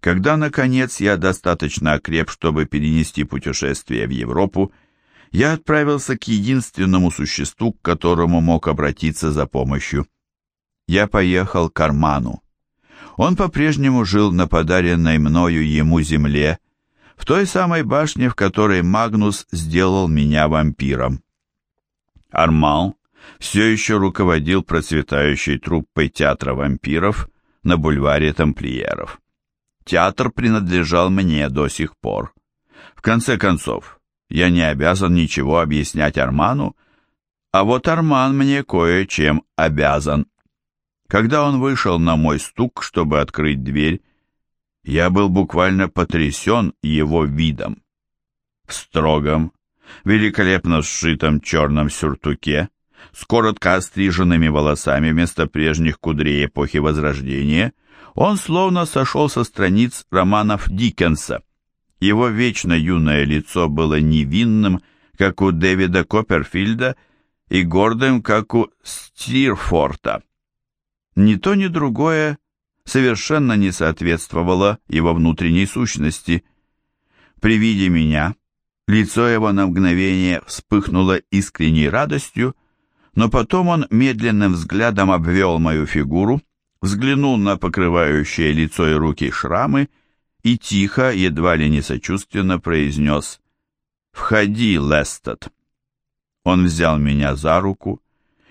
Когда, наконец, я достаточно окреп, чтобы перенести путешествие в Европу, я отправился к единственному существу, к которому мог обратиться за помощью. Я поехал к Арману. Он по-прежнему жил на подаренной мною ему земле, в той самой башне, в которой Магнус сделал меня вампиром. Арман все еще руководил процветающей труппой театра вампиров на бульваре Тамплиеров. Театр принадлежал мне до сих пор. В конце концов, я не обязан ничего объяснять Арману, а вот Арман мне кое-чем обязан. Когда он вышел на мой стук, чтобы открыть дверь, я был буквально потрясен его видом. В строгом, великолепно сшитом черном сюртуке, с коротко остриженными волосами вместо прежних кудрей эпохи Возрождения, он словно сошел со страниц романов Диккенса. Его вечно юное лицо было невинным, как у Дэвида Копперфильда, и гордым, как у Стирфорта. Ни то, ни другое совершенно не соответствовало его внутренней сущности. При виде меня лицо его на мгновение вспыхнуло искренней радостью, но потом он медленным взглядом обвел мою фигуру, взглянул на покрывающее лицо и руки шрамы и тихо, едва ли не сочувственно произнес «Входи, Лестед». Он взял меня за руку,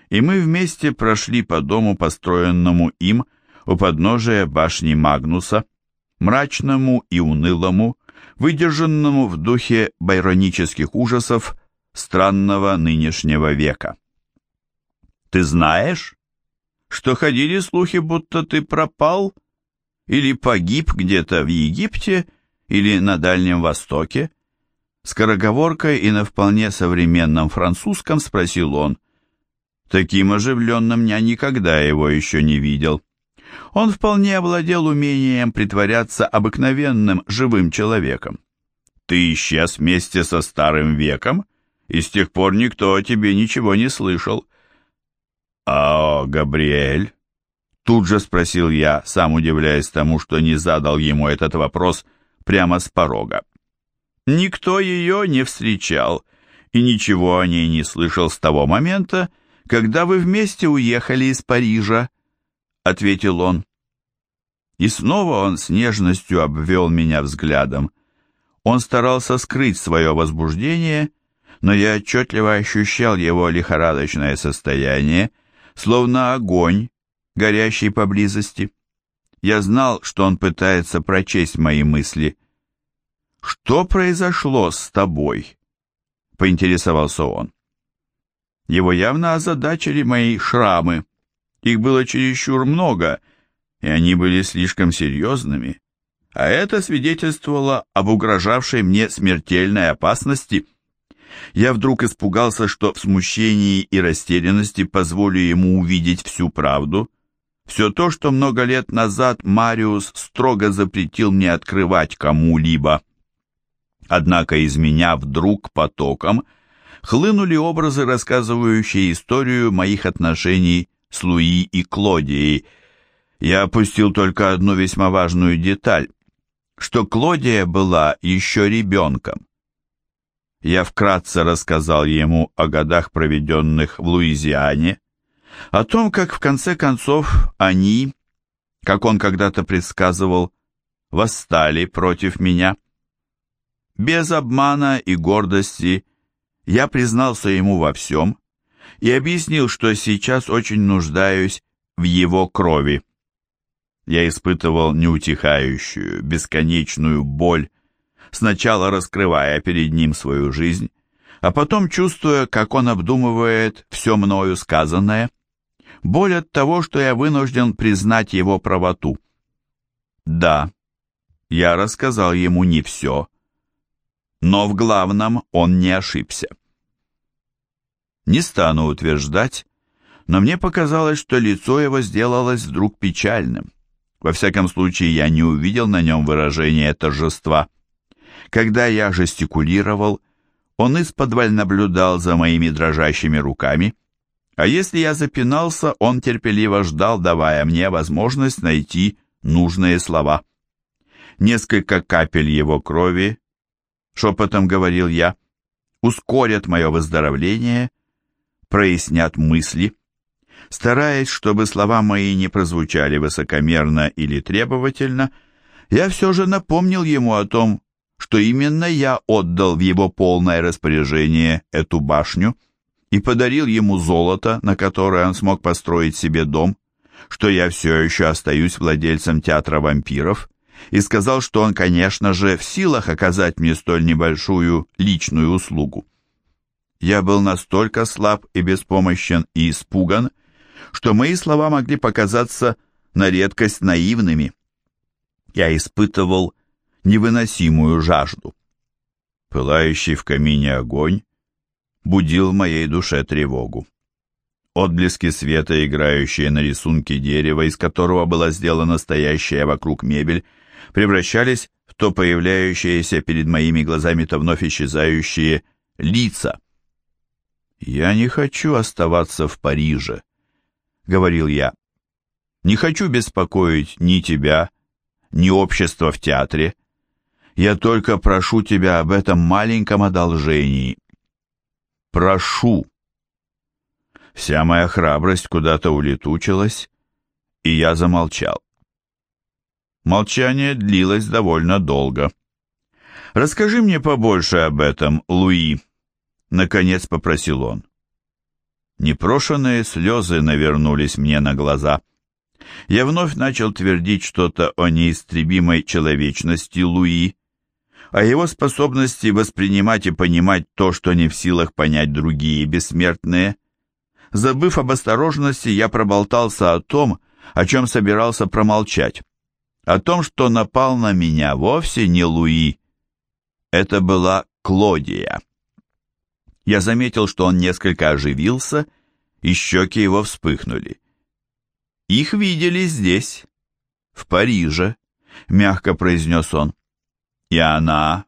и мы вместе прошли по дому, построенному им у подножия башни Магнуса, мрачному и унылому, выдержанному в духе байронических ужасов странного нынешнего века. «Ты знаешь?» Что ходили слухи, будто ты пропал или погиб где-то в Египте или на Дальнем Востоке? Скороговоркой и на вполне современном французском спросил он. Таким оживленным я никогда его еще не видел. Он вполне овладел умением притворяться обыкновенным живым человеком. Ты исчез вместе со старым веком, и с тех пор никто о тебе ничего не слышал. «А, Габриэль?» Тут же спросил я, сам удивляясь тому, что не задал ему этот вопрос прямо с порога. Никто ее не встречал и ничего о ней не слышал с того момента, когда вы вместе уехали из Парижа, — ответил он. И снова он с нежностью обвел меня взглядом. Он старался скрыть свое возбуждение, но я отчетливо ощущал его лихорадочное состояние, словно огонь, горящий поблизости. Я знал, что он пытается прочесть мои мысли. «Что произошло с тобой?» — поинтересовался он. Его явно озадачили мои шрамы. Их было чересчур много, и они были слишком серьезными. А это свидетельствовало об угрожавшей мне смертельной опасности — я вдруг испугался, что в смущении и растерянности позволю ему увидеть всю правду. Все то, что много лет назад Мариус строго запретил мне открывать кому-либо. Однако из меня вдруг потоком хлынули образы, рассказывающие историю моих отношений с Луи и Клодией. Я опустил только одну весьма важную деталь, что Клодия была еще ребенком я вкратце рассказал ему о годах, проведенных в Луизиане, о том, как в конце концов они, как он когда-то предсказывал, восстали против меня. Без обмана и гордости я признался ему во всем и объяснил, что сейчас очень нуждаюсь в его крови. Я испытывал неутихающую, бесконечную боль, сначала раскрывая перед ним свою жизнь, а потом чувствуя, как он обдумывает все мною сказанное. Боль от того, что я вынужден признать его правоту. Да, я рассказал ему не все, но в главном он не ошибся. Не стану утверждать, но мне показалось, что лицо его сделалось вдруг печальным. Во всяком случае, я не увидел на нем выражения торжества. Когда я жестикулировал, он исподволь наблюдал за моими дрожащими руками, а если я запинался, он терпеливо ждал, давая мне возможность найти нужные слова. несколько капель его крови, шепотом говорил я, ускорят мое выздоровление, прояснят мысли. Стараясь, чтобы слова мои не прозвучали высокомерно или требовательно, я все же напомнил ему о том, что именно я отдал в его полное распоряжение эту башню и подарил ему золото, на которое он смог построить себе дом, что я все еще остаюсь владельцем театра вампиров, и сказал, что он, конечно же, в силах оказать мне столь небольшую личную услугу. Я был настолько слаб и беспомощен и испуган, что мои слова могли показаться на редкость наивными. Я испытывал невыносимую жажду. Пылающий в камине огонь будил в моей душе тревогу. Отблески света, играющие на рисунке дерева, из которого была сделана настоящая вокруг мебель, превращались в то появляющиеся перед моими глазами, то вновь исчезающие лица. «Я не хочу оставаться в Париже», — говорил я. «Не хочу беспокоить ни тебя, ни общество в театре. Я только прошу тебя об этом маленьком одолжении. Прошу». Вся моя храбрость куда-то улетучилась, и я замолчал. Молчание длилось довольно долго. «Расскажи мне побольше об этом, Луи», — наконец попросил он. Непрошенные слезы навернулись мне на глаза. Я вновь начал твердить что-то о неистребимой человечности Луи, о его способности воспринимать и понимать то, что не в силах понять другие бессмертные. Забыв об осторожности, я проболтался о том, о чем собирался промолчать о том, что напал на меня вовсе не Луи. Это была Клодия. Я заметил, что он несколько оживился, и щеки его вспыхнули. «Их видели здесь, в Париже», — мягко произнес он. «И она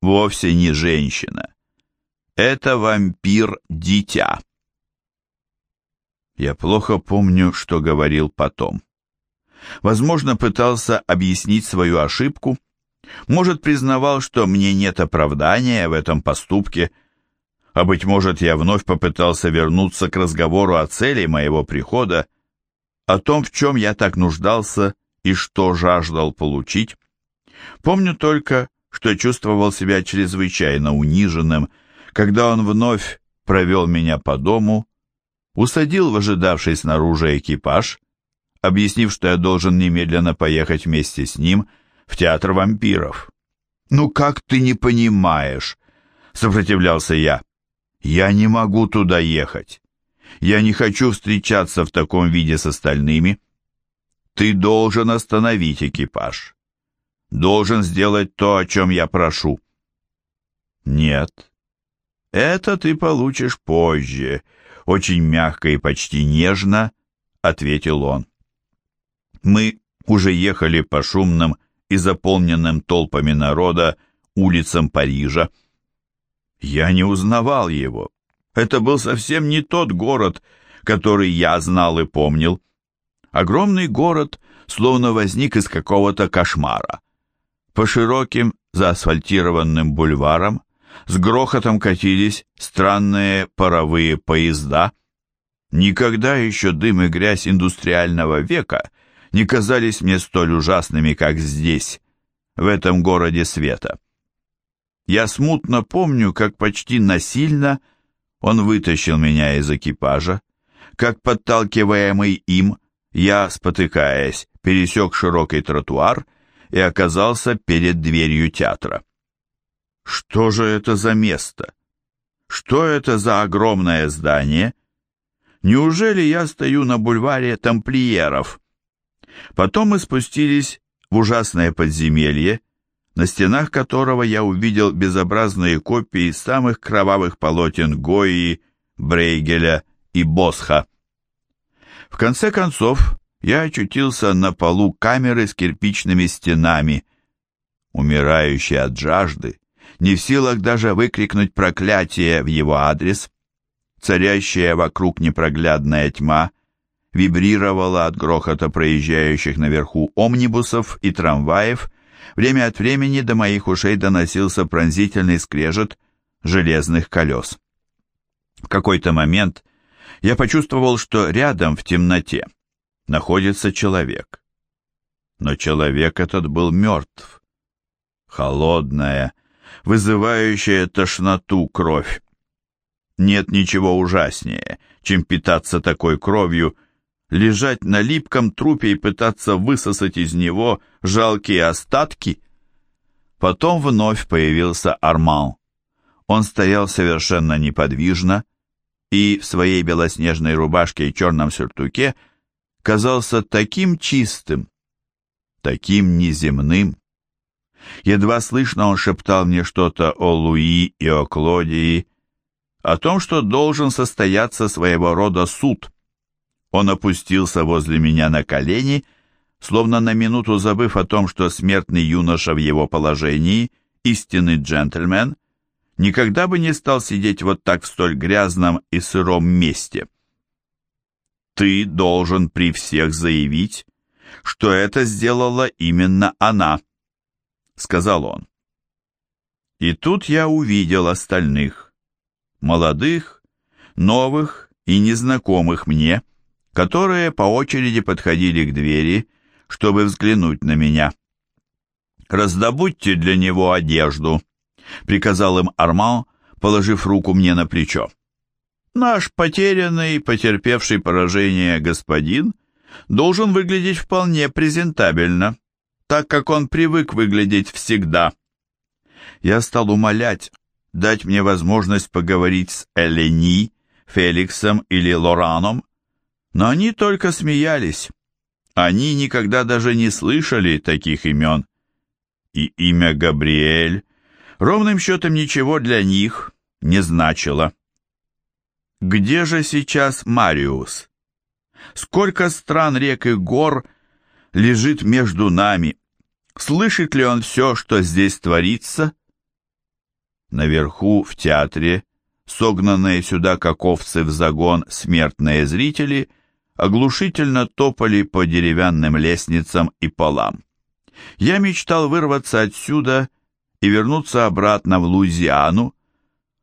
вовсе не женщина. Это вампир-дитя». Я плохо помню, что говорил потом. Возможно, пытался объяснить свою ошибку, может, признавал, что мне нет оправдания в этом поступке, а, быть может, я вновь попытался вернуться к разговору о цели моего прихода, о том, в чем я так нуждался и что жаждал получить. Помню только, что чувствовал себя чрезвычайно униженным, когда он вновь провел меня по дому, усадил в ожидавший снаружи экипаж объяснив, что я должен немедленно поехать вместе с ним в театр вампиров. «Ну как ты не понимаешь?» — сопротивлялся я. «Я не могу туда ехать. Я не хочу встречаться в таком виде с остальными. Ты должен остановить экипаж. Должен сделать то, о чем я прошу». «Нет, это ты получишь позже», — очень мягко и почти нежно ответил он. Мы уже ехали по шумным и заполненным толпами народа улицам Парижа. Я не узнавал его. Это был совсем не тот город, который я знал и помнил. Огромный город словно возник из какого-то кошмара. По широким, заасфальтированным бульварам с грохотом катились странные паровые поезда. Никогда еще дым и грязь индустриального века не казались мне столь ужасными, как здесь, в этом городе света. Я смутно помню, как почти насильно он вытащил меня из экипажа, как, подталкиваемый им, я, спотыкаясь, пересек широкий тротуар и оказался перед дверью театра. Что же это за место? Что это за огромное здание? Неужели я стою на бульваре тамплиеров, Потом мы спустились в ужасное подземелье, на стенах которого я увидел безобразные копии самых кровавых полотен Гои, Брейгеля и Босха. В конце концов, я очутился на полу камеры с кирпичными стенами, умирающий от жажды, не в силах даже выкрикнуть проклятие в его адрес. Царящая вокруг непроглядная тьма вибрировала от грохота проезжающих наверху омнибусов и трамваев, время от времени до моих ушей доносился пронзительный скрежет железных колес. В какой-то момент я почувствовал, что рядом в темноте находится человек. Но человек этот был мертв. Холодная, вызывающая тошноту кровь. Нет ничего ужаснее, чем питаться такой кровью, лежать на липком трупе и пытаться высосать из него жалкие остатки. Потом вновь появился Арман. Он стоял совершенно неподвижно и в своей белоснежной рубашке и черном сюртуке казался таким чистым, таким неземным. Едва слышно он шептал мне что-то о Луи и о Клодии, о том, что должен состояться своего рода суд. Он опустился возле меня на колени, словно на минуту забыв о том, что смертный юноша в его положении, истинный джентльмен, никогда бы не стал сидеть вот так в столь грязном и сыром месте. «Ты должен при всех заявить, что это сделала именно она», — сказал он. И тут я увидел остальных, молодых, новых и незнакомых мне, которые по очереди подходили к двери, чтобы взглянуть на меня. «Раздобудьте для него одежду», — приказал им Арман, положив руку мне на плечо. «Наш потерянный, потерпевший поражение господин должен выглядеть вполне презентабельно, так как он привык выглядеть всегда». Я стал умолять дать мне возможность поговорить с Элени, Феликсом или Лораном, но они только смеялись. Они никогда даже не слышали таких имен. И имя Габриэль ровным счетом ничего для них не значило. Где же сейчас Мариус? Сколько стран, рек и гор лежит между нами? Слышит ли он все, что здесь творится? Наверху, в театре, согнанные сюда, как овцы в загон, смертные зрители оглушительно топали по деревянным лестницам и полам. Я мечтал вырваться отсюда и вернуться обратно в Луизиану,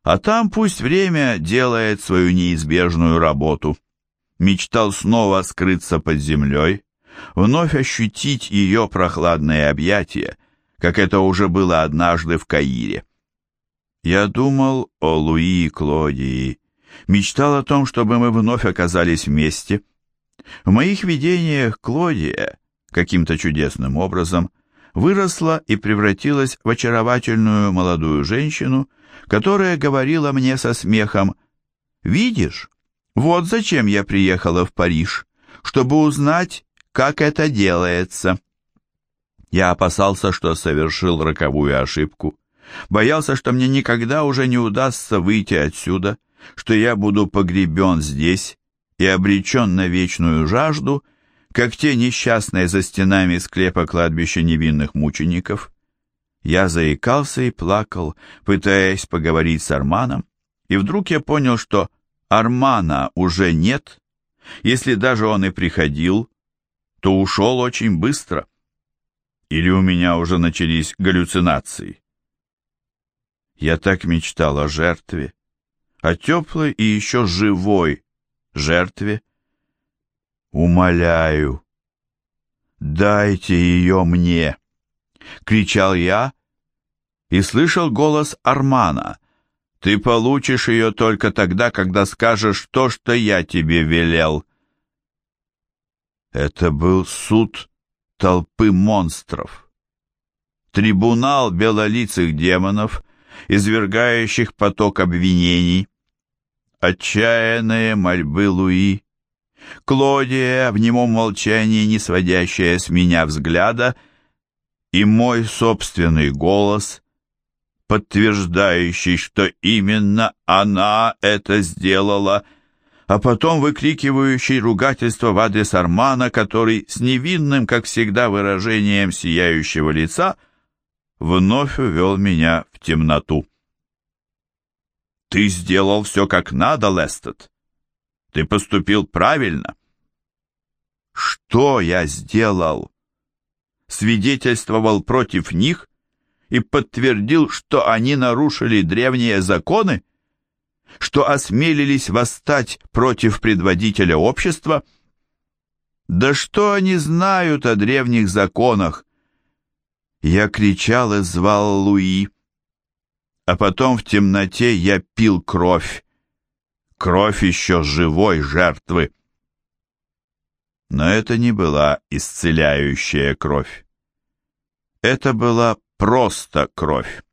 а там пусть время делает свою неизбежную работу. Мечтал снова скрыться под землей, вновь ощутить ее прохладные объятия, как это уже было однажды в Каире. Я думал о Луи и Клодии, мечтал о том, чтобы мы вновь оказались вместе. В моих видениях Клодия каким-то чудесным образом выросла и превратилась в очаровательную молодую женщину, которая говорила мне со смехом «Видишь, вот зачем я приехала в Париж, чтобы узнать, как это делается». Я опасался, что совершил роковую ошибку. Боялся, что мне никогда уже не удастся выйти отсюда, что я буду погребен здесь и обречен на вечную жажду, как те несчастные за стенами склепа кладбища невинных мучеников. Я заикался и плакал, пытаясь поговорить с Арманом, и вдруг я понял, что Армана уже нет. Если даже он и приходил, то ушел очень быстро. Или у меня уже начались галлюцинации. Я так мечтал о жертве, о теплой и еще живой жертве. «Умоляю, дайте ее мне!» — кричал я и слышал голос Армана. «Ты получишь ее только тогда, когда скажешь то, что я тебе велел». Это был суд толпы монстров. Трибунал белолицых демонов, извергающих поток обвинений. Отчаянные мольбы Луи. Клодия, в немом молчании, не сводящая с меня взгляда, и мой собственный голос, подтверждающий, что именно она это сделала, а потом выкрикивающий ругательство в адрес Армана, который с невинным, как всегда, выражением сияющего лица вновь увел меня в темноту. «Ты сделал все как надо, Лестед. Ты поступил правильно». «Что я сделал?» свидетельствовал против них и подтвердил, что они нарушили древние законы, что осмелились восстать против предводителя общества? Да что они знают о древних законах? Я кричал и звал Луи. А потом в темноте я пил кровь. Кровь еще живой жертвы. Но это не была исцеляющая кровь. Это была просто кровь.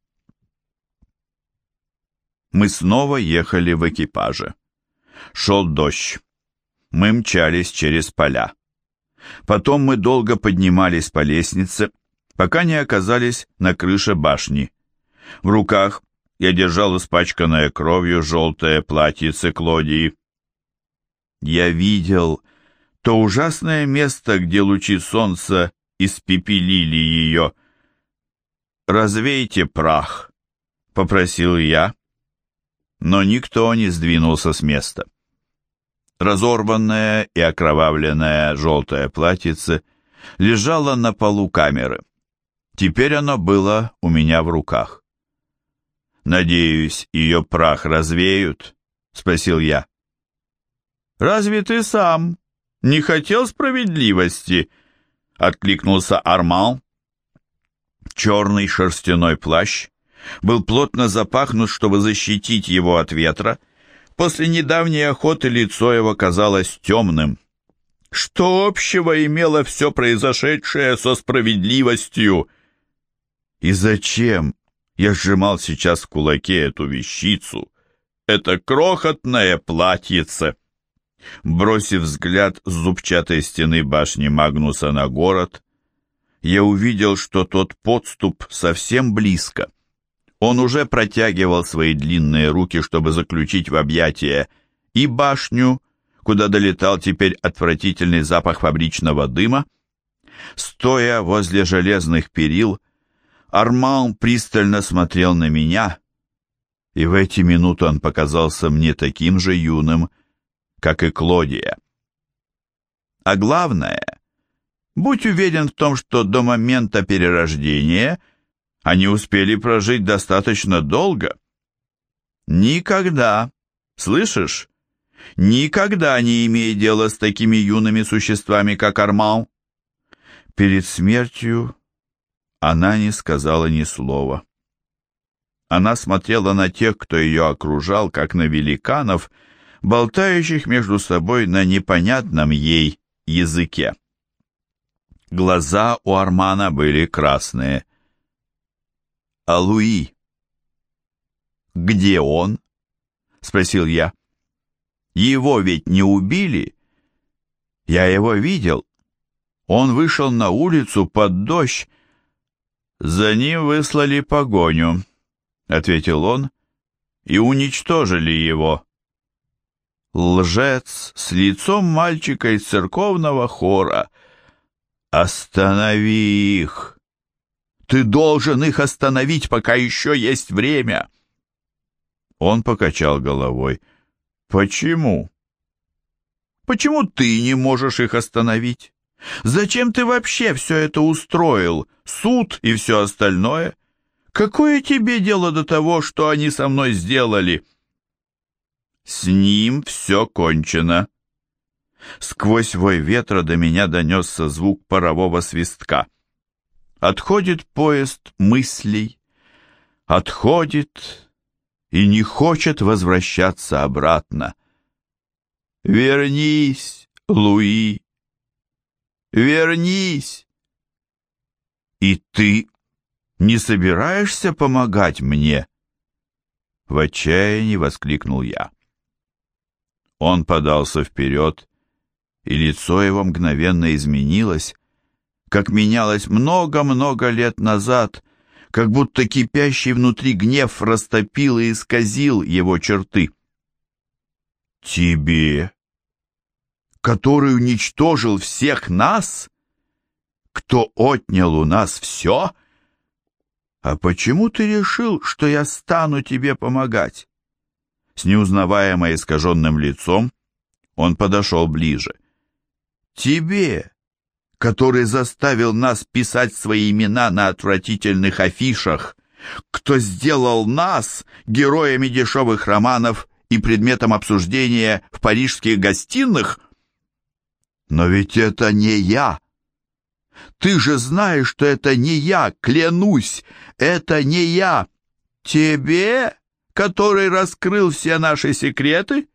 Мы снова ехали в экипаже. Шел дождь. Мы мчались через поля. Потом мы долго поднимались по лестнице, пока не оказались на крыше башни. В руках я держал испачканное кровью желтое платьице Клодии. Я видел то ужасное место, где лучи солнца испепелили ее. «Развейте прах», — попросил я, но никто не сдвинулся с места. Разорванное и окровавленное желтое платьице лежало на полу камеры. Теперь оно было у меня в руках. «Надеюсь, ее прах развеют?» — спросил я. «Разве ты сам не хотел справедливости?» — откликнулся Арман. Черный шерстяной плащ был плотно запахнут, чтобы защитить его от ветра. После недавней охоты лицо его казалось темным. Что общего имело все произошедшее со справедливостью? И зачем я сжимал сейчас в кулаке эту вещицу? Это крохотное платьице. Бросив взгляд с зубчатой стены башни Магнуса на город, я увидел, что тот подступ совсем близко. Он уже протягивал свои длинные руки, чтобы заключить в объятия и башню, куда долетал теперь отвратительный запах фабричного дыма. Стоя возле железных перил, Арман пристально смотрел на меня, и в эти минуты он показался мне таким же юным, как и Клодия. А главное, будь уверен в том, что до момента перерождения они успели прожить достаточно долго. Никогда, слышишь, никогда не имея дела с такими юными существами, как Арман. Перед смертью она не сказала ни слова. Она смотрела на тех, кто ее окружал, как на великанов, болтающих между собой на непонятном ей языке. Глаза у Армана были красные. «А Луи?» «Где он?» — спросил я. «Его ведь не убили?» «Я его видел. Он вышел на улицу под дождь «За ним выслали погоню», — ответил он, — «и уничтожили его». Лжец с лицом мальчика из церковного хора. «Останови их! Ты должен их остановить, пока еще есть время!» Он покачал головой. «Почему?» «Почему ты не можешь их остановить?» Зачем ты вообще все это устроил? Суд и все остальное? Какое тебе дело до того, что они со мной сделали? С ним все кончено. Сквозь вой ветра до меня донесся звук парового свистка. Отходит поезд мыслей, отходит и не хочет возвращаться обратно. Вернись, Луи, Вернись!» «И ты не собираешься помогать мне?» В отчаянии воскликнул я. Он подался вперед, и лицо его мгновенно изменилось, как менялось много-много лет назад, как будто кипящий внутри гнев растопил и исказил его черты. «Тебе который уничтожил всех нас? Кто отнял у нас все? А почему ты решил, что я стану тебе помогать? С неузнаваемо искаженным лицом он подошел ближе. Тебе, который заставил нас писать свои имена на отвратительных афишах, кто сделал нас героями дешевых романов и предметом обсуждения в парижских гостиных? Но ведь это не я. Ты же знаешь, что это не я, клянусь, это не я. Тебе, который раскрыл все наши секреты?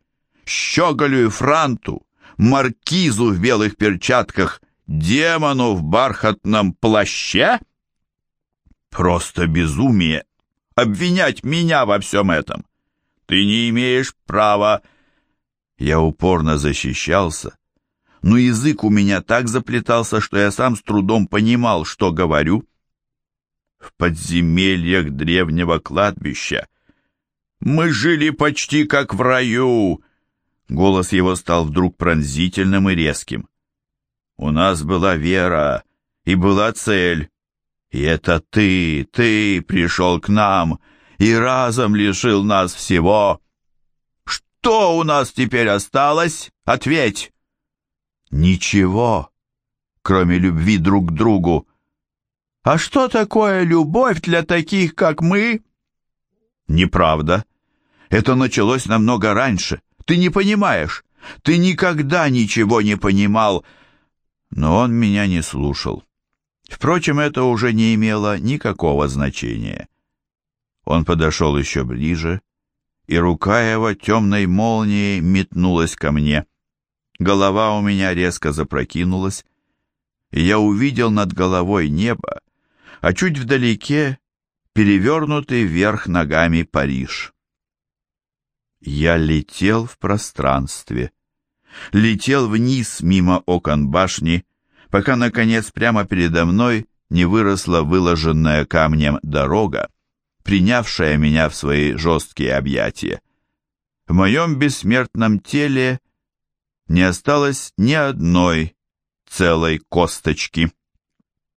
Щеголю и Франту, маркизу в белых перчатках, демону в бархатном плаще? Просто безумие обвинять меня во всем этом. Ты не имеешь права. Я упорно защищался, но язык у меня так заплетался, что я сам с трудом понимал, что говорю. В подземельях древнего кладбища мы жили почти как в раю. Голос его стал вдруг пронзительным и резким. У нас была вера и была цель. И это ты, ты пришел к нам и разом лишил нас всего. Что у нас теперь осталось? Ответь. Ничего, кроме любви друг к другу. А что такое любовь для таких, как мы? Неправда. Это началось намного раньше. Ты не понимаешь. Ты никогда ничего не понимал. Но он меня не слушал. Впрочем, это уже не имело никакого значения. Он подошел еще ближе, и рука его темной молнией метнулась ко мне. Голова у меня резко запрокинулась, и я увидел над головой небо, а чуть вдалеке перевернутый вверх ногами Париж. Я летел в пространстве, летел вниз мимо окон башни, пока, наконец, прямо передо мной не выросла выложенная камнем дорога, принявшая меня в свои жесткие объятия. В моем бессмертном теле не осталось ни одной целой косточки.